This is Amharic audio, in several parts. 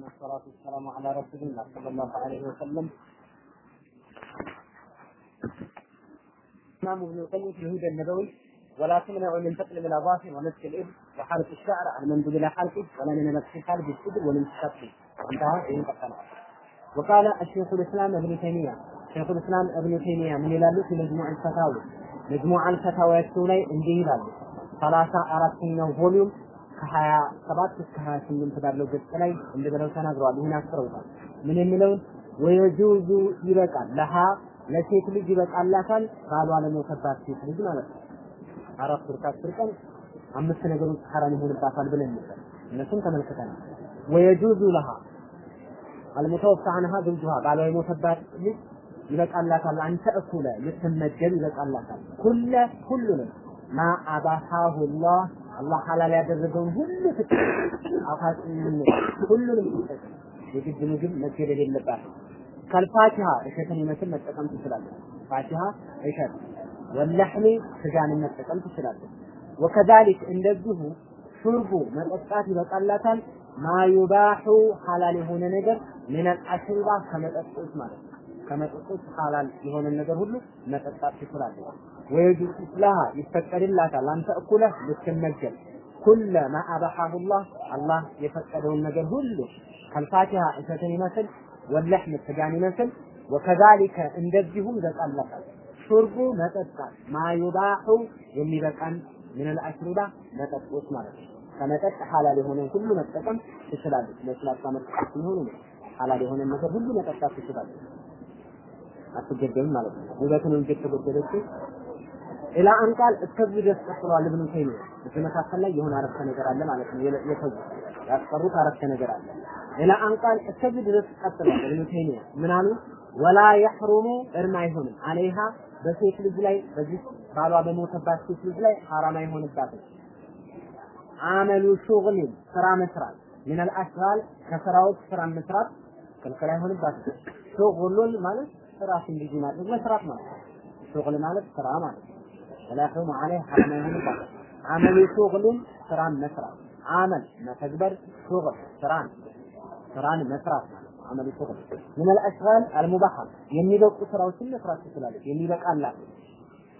والصلاة والسلام على رسول الله صلى الله عليه وسلم الإمام ابن القيم في الهدى النبوي ولا تمنع من تقلب الأظافر ومسك الإبل وحلق الشعر عن المندوب إلى حلقه ولا من الاغتسال بالسدر والانتشاط فيه انتهى ينقطع وقال الشيخ الإسلام ابن تيمية شيخ الإسلام ابن تيمية من ይላሉ في مجموع الفتاوي مجموع الفتاوى ላይ እንዲህ ይላሉ ሰላሳ አራተኛው ቮሊዩም ከሀያ ሰባት እስከ ሀያ ስምንት ባለው ገጽ ላይ ብለው ተናግረዋል። ይህን አስረውታል። ምን የሚለውን ወየጁዙ ይበቃል ለሃ ለሴት ልጅ ይበቃላታል ባሏ ለሞተባት ሴት ልጅ ማለት ነው። አራት ወር ከአስር ቀን አምስት ነገሮች ሐራም ይሆንባታል ብለን ነበር። እነሱም ተመልክተናል። ወየጁዙ ለሃ አልሙተወፋ አንሃ ዘውጁሃ ባሏ የሞተባት ልጅ ይበቃላታል። አንተ እኩለ ልትመገብ ይበቃላታል። ኩለ ሁሉንም ማ አባሃሁ አላህ ሐላል ያደረገውን ሁሉ አፋጭን ሁሉንም ትጠቀም። የግድ ምግብ መገደል የለባትም። ከልፋቲሃ እሸትን ይመስል መጠቀም ትችላለች። ፋቲሃ እሸት ወለሕሚ ስጋን መጠቀም ትችላለች። ወከዛሊክ እንደዚሁ ሹርቡ መጠጣት ይበቃላታል። ማዩባሑ ሐላል የሆነ ነገር ሚነል አሽሪባ ከመጠጦች ማለት ነው። ከመጠጦች ሐላል የሆነ ነገር ሁሉ መጠጣት ትችላለች። ወየጁዙ ለሃ ይፈቀድላታል አንተ እኩለ ልትመገብ ኩለ ማ አበሐሁ ላህ አላህ የፈቀደውን ነገር ሁሉ ከልፋቲሃ እሸትን ይመስል ወለሕም ስጋን ይመስል ወከዛሊከ እንደዚሁም ይበቃላታል ሹርቡ መጠጣት ማዩባሑ የሚበቃን ሚነል አሽሩባ መጠጦች ማለት ነው። ከመጠጥ ሐላል የሆነ ሁሉ መጠቀም ትችላለች። ለስላሳ መጠጥ ሲሆኑ ሐላል የሆነ ነገር ሁሉ መጠጣት ትችላለች። አትገደም ማለት ነው። ውበትን እንጂ ተጎደለች ኢላ አንቃል እስከዚህ ድረስ ቀጥሏል ኢብኑ ተይሚያ። እዚህ መካከል ላይ የሆነ አረፍተ ነገር አለ ማለት ነው። የተው ያስቀሩት አረፍተ ነገር አለ። ኢላ አንቃል እስከዚህ ድረስ ቀጥሏል ኢብኑ ተይሚያ ምን አሉ? ወላ የሕሩሙ እርም አይሆንም አለይሃ በሴት ልጅ ላይ በዚህ ባሏ በሞተባት ሴት ልጅ ላይ ሐራም አይሆንባትም። አመሉ ሹግሊን ስራ መስራት ሚነል አሽጋል ከስራዎች ስራ መስራት ክልክል አይሆንባትም። ሹግሉን ማለት ስራሽን ልጅ ማድረግ መስራት ማለት ሹግል ማለት ስራ ማለት ሰላሁን አለይ ሐረመን ይባላል። አመሉ ሹግሉን ስራን መስራት አመል መተግበር ሹግል ስራን ስራን መስራት ማለት አመሉ ሹግል ምን አልአሽጋል አልሙባህ የሚበቁ ስራዎችን መስራት ትችላለች። የሚበቃላት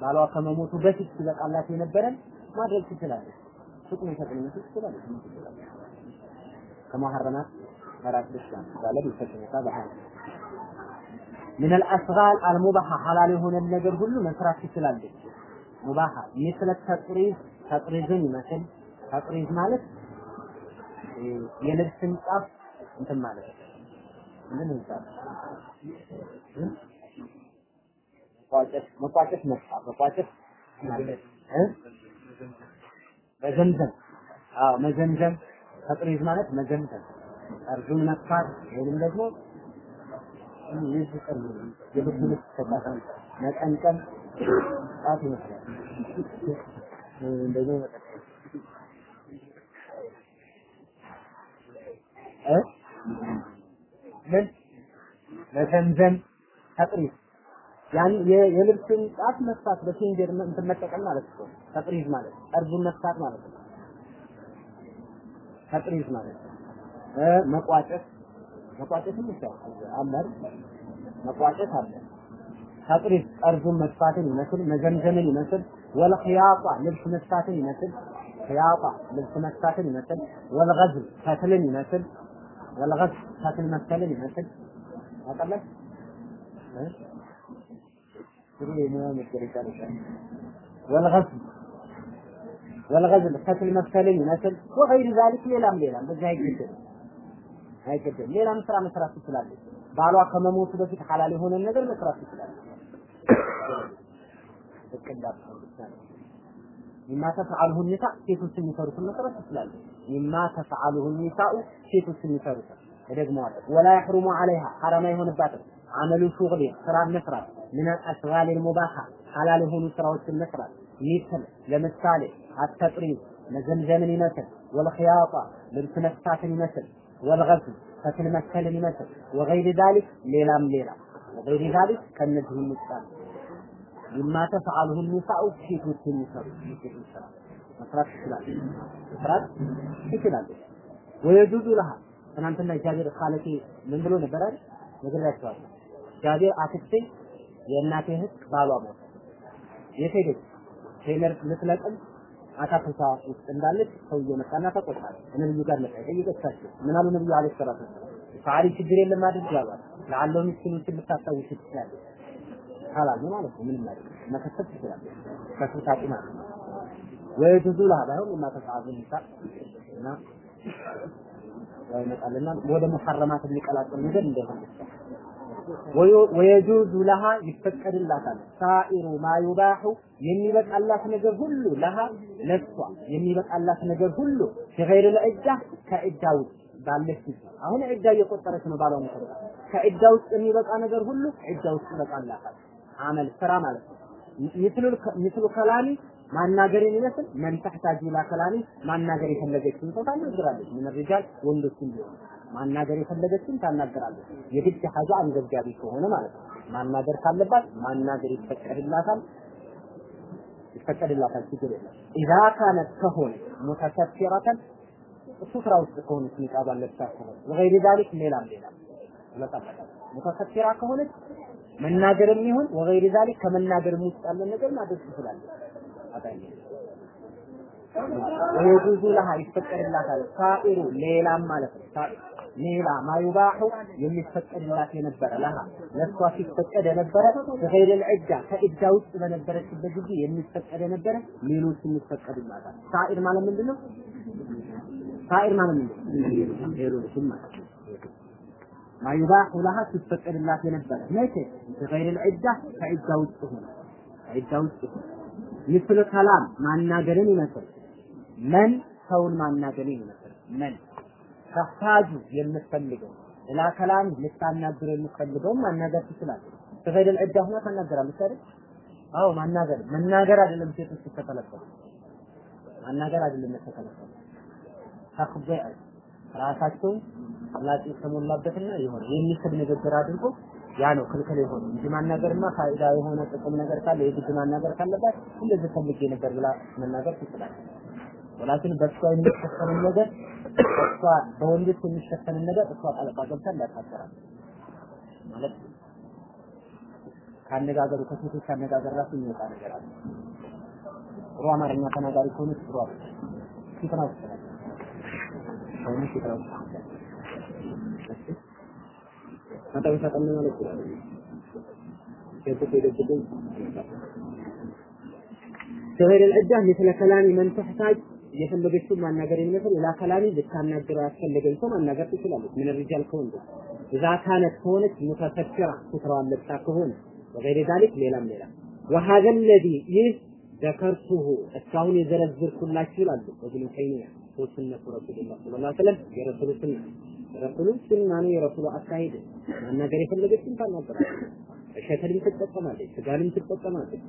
ባሏ ከመሞቱ በፊት ሲበቃላት የነበረን ማድረግ ትችላለች። ጥቅም ይሰጥልኝ ትችላለች። ከመሐረማት ራስ ብቻ ባለብ ይሰጥልኝ ታባህ ምን አልአሽጋል አልሙባህ ሐላል የሆነ ነገር ሁሉ መስራት ትችላለች። ሙባሃ ምስለ ተጥሪዝ ተጥሪዝን ይመስል። ተጥሪዝ ማለት የልብስን ጫፍ እንትን ማለት ምን ይባላል? መቋጨት መቋጨት መጣ መቋጨት መዘምዘም። አዎ መዘምዘም። ተጥሪዝ ማለት መዘምዘም። እርጁን መጥፋት ወይንም ደግሞ ይዝቀል ልብስ ተቃጠል መቀንቀን ጣት ይመስላል እንደዚህ መቀጠል እ ምን መዘምዘም ተጥሪዝ ያን የልብስን ጫፍ መፍታት በፊንጀር እንትን መጠቀም ማለት ነው። ተጥሪዝ ማለት ጠርዙን መፍታት ማለት ነው። ተጥሪዝ ማለት እ መቋጨት መቋጨትም ይቻላል አለ መቋጨት አለ። ተጥሪዝ ጠርዙን መፍታትን ይመስል መዘምዘምን ይመስል ወልኺያጣ ልብስ መፍታትን ይመስል ኺያጣ ልብስ መፍታትን ይመስል ወልገዝል ፈትልን ይመስል ወልገዝል ፈትል መፍተልን ይመስል አቀለል والغزل والغزل ፈትል መፍተልን ይመስል ወገይር ዛሊክ ሌላም ሌላም በዚህ አይገድም አይገድም። ሌላም ስራ መስራት ትችላለች። ባሏ ከመሞቱ በፊት ሐላል የሆነን ነገር መስራት ትችላለች። እቅዳት ሚማ ተፈዓልሁ ኒሳ ሴቶች የሚሰሩትን መስራት ትችላለች። ሚማ ተፈዓልሁ ኒሳኡ ሴቶች የሚሰሩትን እደግመዋለሁ። ወላ የሕሩሙ ዐለይሃ ሐራም አይሆንባትም። አመሉ ሹግሊ ስራ መስራት ምን አሽጋል ሙባሃ ሐላል የሆኑ ስራዎችን መስራት ሚስል ለምሳሌ አተጥሪዝ መዘምዘምን ይመስል ወልኺያጣ ልብስ መፍታትን ይመስል ወልገዝል ፈትል መከልን ይመስል ወገይር ዛሊክ ሌላም ሌላ ወገይር ዛሊክ ከእነዚህም ውጭ አሉ ሚማ ተፈዓልሁ ኒሳኡ ሴቶች የሚሰሩ መስራት ትችላለች መስራት ትችላለች ወየጁዙ ለሃ ትናንትና ጃቢር ካለቴ ምን ብሎ ነበር አይደል? ነግሬያቸዋለሁ። ጃቢር አክስቴ የእናቴ እህት ባሏ ሞተ። የት ሄደች? ቴምር ልትለቅም አታክልቷ ውስጥ እንዳለች ሰውዬው መጣና ተቆጣ። ነብዩ ጋር መጣ ጠየቀቻቸው። ምን አሉ ነብዩ አለይሂ ሰላቱ ወሰላም? ፈዓሊ ችግር የለም አድርግ አሏት። ለዓለው ምስኪኖችን ልታስታውሽ ትችላለች። ካላሉ ማለት ነው ምንም አይደለም መከሰት ትችላለች። ከስልታቂ ማለት ነው ወይጁዙ ለሃ ባይሆን የማተሰዓቡ ንሳ እና ያው ይመጣልና ወደ ሙሐረማት የሚቀላቀል ነገር እንደሆነ ወየጁዙ ለሃ ይፈቀድላታል። ሳኢሩ ማ ዩባሑ የሚበቃላት ነገር ሁሉ ለሃ ለሷ የሚበቃላት ነገር ሁሉ ከገይር ለዕዳ ከዕዳ ውስጥ ባለች አሁን ዕዳ እየቆጠረች ነው ባሏ መሰረት ከዕዳ ውስጥ የሚበቃ ነገር ሁሉ ዕዳ ውስጥ ይበቃላታል። አመል ስራ ማለት ነው ምስሉ ከላሚ ማናገርን ይመስል መን ተሕታጅ ኢላ ማናገር የፈለገችን ሰው ታናግራለች። ምን ሪጃል ወንዶችን ቢሆን ማናገር የፈለገችን ታናገራለች። የግድ ሀጃ አንገብጋቢ ከሆነ ማለት ነው። ማናገር ካለባት ማናገር ይፈቀድላታል ይፈቀድላታል፣ ችግር የለም። ኢዛ ካነት ከሆነ ሙተሰፊረተን ሱትራ ውስጥ ከሆነች ኒቃብ ከሆነ ወገይሪ ዛሊክ ሌላም ሌላም ለጠበቃል ሙተሰፊራ ከሆነች መናገርም ይሁን ወገይሪ ዛሊክ ከመናገርም ውስጥ ያለ ነገር ማድረግ ትችላለች። አጣኝ ወየጁዙ ለሃ ይፈቀድላታል ሳኢሩ ሌላም ማለት ነው ሌላ ማዩባሑ የሚፈቀድላት የነበረ ለሃ ለሷ ሲፈቀድ የነበረ በገይር ልዕዳ ከዕዳ ውስጥ በነበረችበት ጊዜ የሚፈቀድ የነበረ ሌሎች የሚፈቀድላታል። ሳኢር ማለት ምንድን ነው? ሳኢር ማለት ምንድን ነው? ሌሎችም ማለት ነው። ማዩባሑ ለሃ ሲፈቀድላት የነበረ መቼ በገይር ልዕዳ ከዕዳ ውስጥ ሆነ ከዕዳ ውስጥ ሆነ ምስል ከላም ማናገርን ይመስል መን ሰውን ማናገርን ይመስል መን ተህታጁ የምትፈልገው ላ ከላም ልታናግር የምትፈልገውን ማናገር ትችላለህ። በገደል ዕዳ ሆና ታናገራለች አይደል? አዎ ማናገር መናገር አይደለም ሴቶች ተከለከሉ። ማናገር አይደለም ተከለከሉ። ተኽበይ ራሳቸውን አላቂ የተሞላበትና የሆነ የሚስብ ንግግር አድርጎ ያ ነው ክልክል የሆነ እንጂ ማናገርማ ፋይዳ የሆነ ጥቅም ነገር ካለ የግድ ማናገር ካለባት እንደዚህ ፈልጌ ነበር ብላ መናገር ትችላለች። ወላኪን በእሷ የሚሸፈንን ነገር እሷ በወንዶች የሚሸፈንን ነገር እሷ ጣልቃ ገብታ እንዳታሰራል ማለት ካነጋገሩ ከሴቶች አነጋገር ራሱ የሚወጣ ነገር አለ። ጥሩ አማርኛ ተናጋሪ ከሆነች ጥሩ አለ ፊትና አሁን ሽታው ፈጠን ፈጠን ማለት ይችላል። የቁጥ ልዕዳ ምስለ ከላሚ መን ተሕታጅ የፈለገችውን ማናገር የሚመስል ላ ከላሚ ልታናግረው ያስፈለገኝ ሰው ማናገር ትችላለች። ምን ሪጃል ከወንድ እዛ ካነት ከሆነች ሙተሰኪራ ሱትራዋን ለብሳ ከሆነ ወገይረ ዛሊክ ሌላም ሌላ ወሀዘ ለዚ ይህ ዘከርቱሁ እስካሁን የዘረዝርኩላችሁ ይላሉ እብኑ ተይሚያ ሱነቱ ረሱልላህ ሰለላሁ ዐለይሂ ወሰለም የረሱሉ ሱና ረሱሉ ሱና ነው የረሱሉ አካሄድ ማናገር የፈለገችን ታናገራለች። ሸከልም ትጠቀማለች፣ ስጋንም ትጠቀማለች።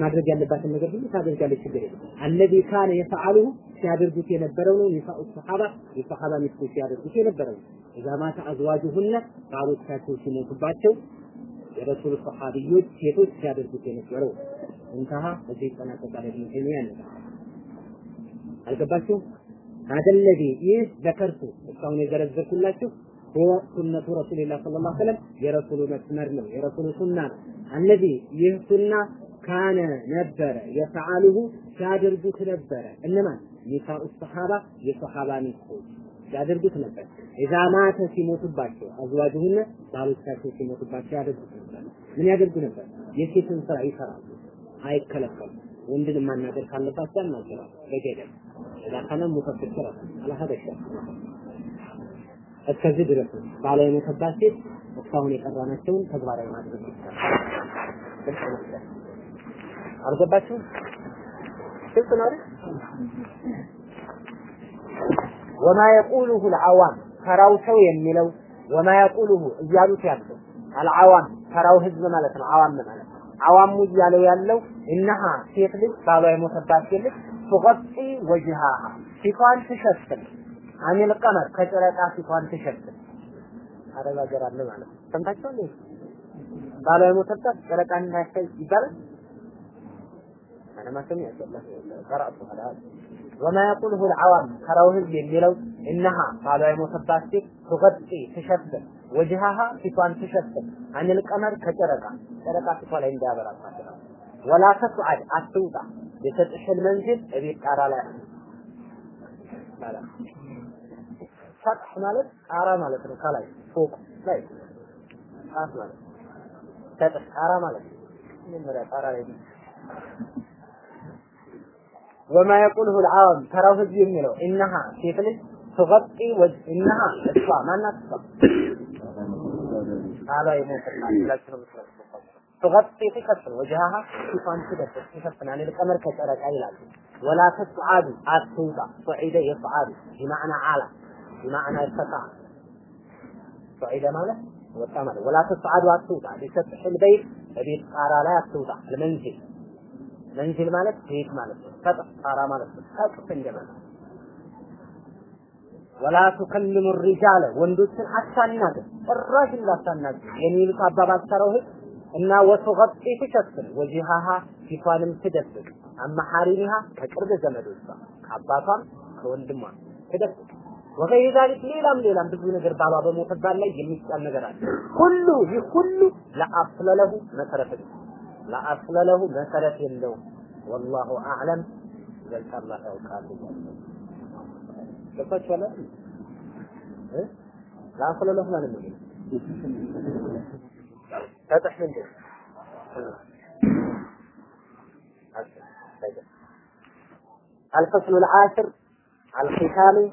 ማድረግ ያለባትን ነገር ሁሉ ታደርጋለች። ችግር የለም። አለዚ ካነ የፈዓሉሁ ሲያደርጉት የነበረው ነው። ኒሳኡ ሰሓባ የሰሓባ ሚስቶች ሲያደርጉት የነበረው ነው። እዛ ማታ አዝዋጁሁነ ባሎቻቸው ሲሞቱባቸው የረሱል ሰሓቢዮች ሴቶች ሲያደርጉት የነበረው እንተሃ በዚህ ይጠናቀቃል። ኢብኑ ተይሚያ አልገባችሁም? هذا الذي ይህ ዘከርቱ እስካሁን የዘረዘርኩላችሁ هو سنة رسول الله صلى الله عليه وسلم የረሱሉ መስመር ነው የረሱሉ ሱና ነው الذي ይህ ሱና ካነ ነበረ የፈዓሉሁ ሲያደርጉት ነበረ እነማን ኒሳኡ ሰሓባ የሰሓባ ሚስቶች ያደርጉት ነበር ኢዛ ማተ ሲሞቱባቸው አዝዋጅሁነ ባሎቻቸው ሲሞቱባቸው ያደርጉት ነበር ምን ያደርጉ ነበር የሴትን ስራ ይሰራሉ አይከለከሉም ወንድን ማናገር ካለባቸው ያናገራሉ በገደብ ኢዛ ካነ ሙተፈክራ አላ ሀደ እስከዚህ ድረስ ባላ የሞተባት ሴት እስካሁን የቀራናቸውን ተግባራዊ ማድረግ ይቻላል። አልገባችሁም? ግልጽ ነው አይደል? ወማ የቁሉሁ አልዓዋም ተራው ሰው የሚለው ወማ የቁሉሁ እያሉት ያለው አልዓዋም ተራው ህዝብ ማለት ነው። አዋም ማለት አዋሙ እያለው ያለው እነሃ ሴት ልጅ ባሏ የሞተባት ሴት ልጅ ትቆጢ ወጅሃሃ ፊቷን ትሸፍን፣ አኒል ቀመር ከጨረቃ ፊቷን ትሸፍን። አረብ ሀገር አለ ማለት ነው። ሰምታችኋል? ባሏ የሞተባት ጨረቃ እንዳያሳይ ይባላል። ወማ የቁልሁ ልዓዋም ከራው ህዝብ የሚለው እነሃ ባሏ የሞተባት ሴት ትቆጢ ትሸፍን ወጅሃሃ ፊቷን ትሸፍን፣ አኒል ከጨረቃ ጨረቃ ፊቷ ላይ እንዳያበራ ማለት ነው። ወላ ተስዓድ አትውጣ የሰጥሽን መንገድ እቤት ጣራ ላይ ፈትሕ ማለት ጣራ ማለት ነው። ከላይ ፎቅ ላይ ጣት ማለት ፈትሕ ጣራ ማለት ነው። መጀመሪያ ጣራ ላይ ወማ የቁልሁ ልዓዋም ተራው ህዝብ የሚለው እነሃ ሴት ልጅ ትغطي وجه እነሃ እሷ ማናት እሷ? ቃሏ ይሞትላል ብላችሁ ነው تغطي تكفر وجهها ፊቷን ትደብቅ ትሸፍናል ለቀመር ከጨረቃ ይላሉ። ወላ ተስዓዱ አትውጣ ሱዒደ ይስዓዱ بمعنى አላ بمعنى ارتفع ሱዒደ ማለት ወጣ ማለት ወላ ተስዓዱ አትውጣ። ቢሰጥሕ البيت በቤት ጣራ ላይ አትውጣ። ለመንዚል መንዚል ማለት ቤት ማለት ነው። ሰጥፍ ጣራ ማለት ነው። ሰጥፍ እንደማለት ወላ ቱከልሙ الرجال ወንዶችን አታናግር ጭራሽ እንዳታናግር። የሚሉት አባባል ተረው ህግ እና ወቱገጢ ትሸፍን ወጂሃሃ ፊቷንም ትደብቅ አማሐሪኒሃ ከቅርብ ዘመዶቿ ከአባቷም ከወንድሟ ትደብቅ ወገይር ዛሊክ ሌላም ሌላም ብዙ ነገር ባሏ በሞተባት ላይ የሚጫን ነገር አለ። ሁሉ ይህ ሁሉ ለአስለ ለሁ መሰረት ለአስለ ለሁ መሰረት የለውም። ወላሁ አዕለም ይበልጥ አላህ ያውቃል። ገባችኋል? እ ለአስለ ለሁ ማለት ነው لا تحملني طيب. الفصل العاشر الختامي